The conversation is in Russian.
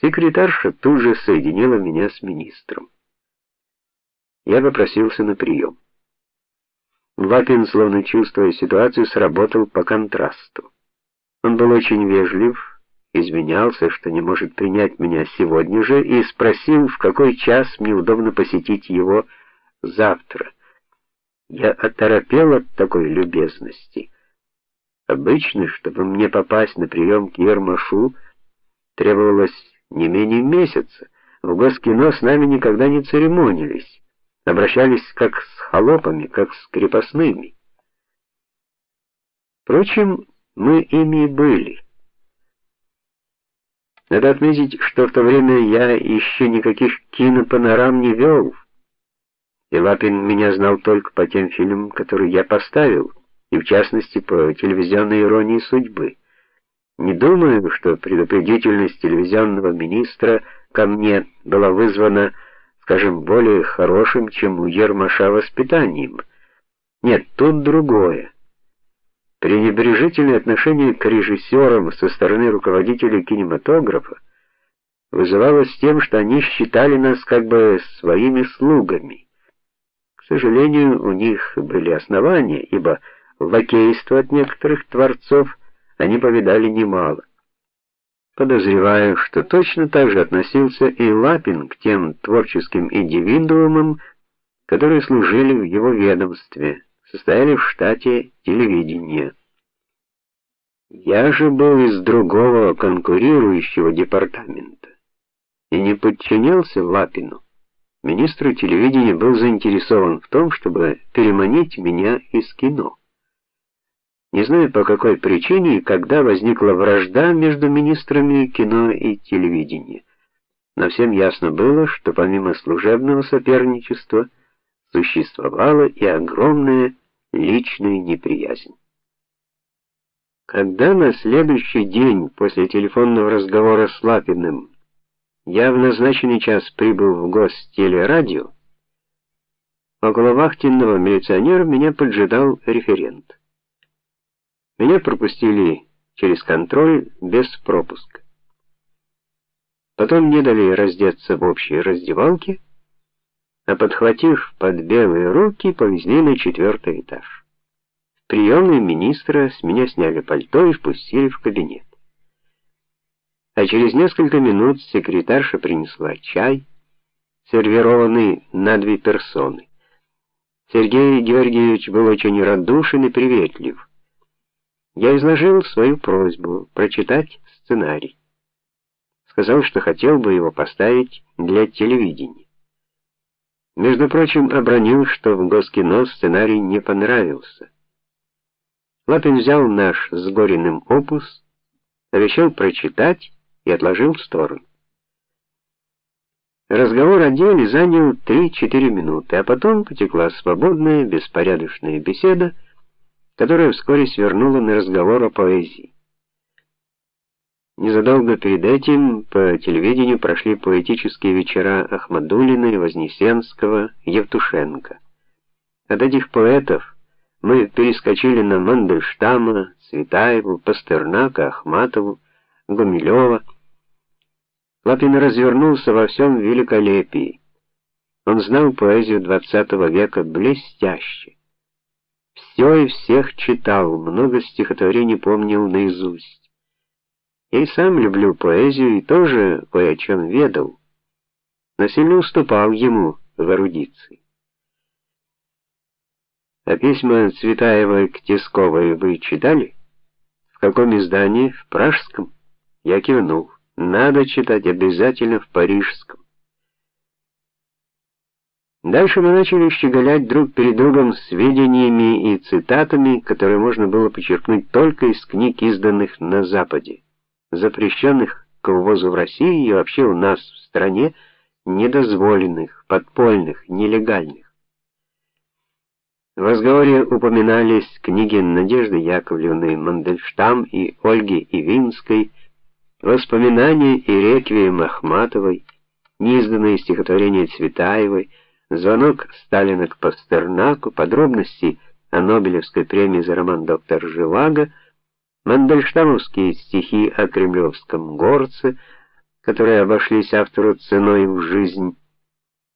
Секретарша тут же соединила меня с министром. Я попросился на прием. Лапин, словно чувствуя ситуацию, сработал по контрасту. Он был очень вежлив, извинялся, что не может принять меня сегодня же, и спросил, в какой час мне удобно посетить его завтра. Я оторопел от такой любезности. Обычно, чтобы мне попасть на прием к Ермашу, требовалось не менее месяца. В Госкино с нами никогда не церемонились, обращались как с холопами, как с крепостными. Впрочем, мы ими и были. Надо отметить, что в то время я еще никаких кинопанорам не вел. И Лапин меня знал только по тем фильмам, которые я поставил, и в частности по телевизионной иронии судьбы. Не думаю, что предупредительность телевизионного министра ко мне была вызвана, скажем, более хорошим, чем у Ермаша воспитанием. Нет, тут другое. Пренебрежительное отношение к режиссерам со стороны руководителей кинематографа вызывалось тем, что они считали нас как бы своими слугами. К сожалению, у них были основания, ибо лакейство от некоторых творцов они повидали немало. Подозреваю, что точно так же относился и Лапин к тем творческим индивидуумам, которые служили в его ведомстве, состояли в штате телевидения. Я же был из другого конкурирующего департамента и не подчинялся Лапину. Министр телевидения был заинтересован в том, чтобы переманить меня из кино. Не знаю по какой причине и когда возникла вражда между министрами кино и телевидения. Но всем ясно было, что помимо служебного соперничества существовала и огромная личная неприязнь. Когда на следующий день после телефонного разговора с Лапиным я в назначенный час прибыл в гостелерадио, около вахтенного милиционера меня поджидал референт. Меня пропустили через контроль без пропуска. Потом мне дали раздеться в общей раздевалке, а подхватив под белые руки, повезли на четвертый этаж. В приемной министра с меня сняли пальто и впустили в кабинет. А через несколько минут секретарша принесла чай, сервированный на две персоны. Сергей Георгиевич был очень радушен и приветлив. Я изложил свою просьбу прочитать сценарий. Сказал, что хотел бы его поставить для телевидения. Между прочим, обронил, что в Госкино сценарий не понравился. Лапин взял наш с Гориным опус, обещал прочитать и отложил в сторону. Разговор о деле занял 3-4 минуты, а потом потекла свободная, беспорядочная беседа, которая вскоре свернула на разговор о поэзии. Незадолго перед этим по телевидению прошли поэтические вечера Ахмадуллина, Вознесенского, Евтушенко. От этих поэтов мы перескочили на Мандельштама, Цветаеву, Пастернака, Ахматову, Гумилева. Лапин развернулся во всем великолепии. Он знал поэзию XX века блестяще все и всех читал, много стихотворений помнил наизусть. Я и сам люблю поэзию и тоже кое о чем ведал, но сильно уступал ему в эрудиции. А письма Цветаевой к Тисковой вы читали? В каком издании? В пражском? Я кивнул. Надо читать обязательно в парижском. Дальше мы начали щеголять друг перед другом сведениями и цитатами, которые можно было почерпнуть только из книг, изданных на Западе, запрещенных к ввозу в Россию и вообще у нас в стране недозволенных, подпольных, нелегальных. В разговоре упоминались книги Надежды Яковлевны Мандельштам и Ольги Ивинской, воспоминания и реквием Ахматовой, неизданные стихотворения Цветаевой, звонок Сталина к Пастернаку, подробности о Нобелевской премии за роман Доктор Живаго, мандельштамовские стихи о кремлевском горце, которые обошлись автору ценой в жизнь,